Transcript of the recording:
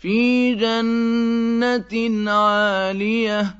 في جنة عالية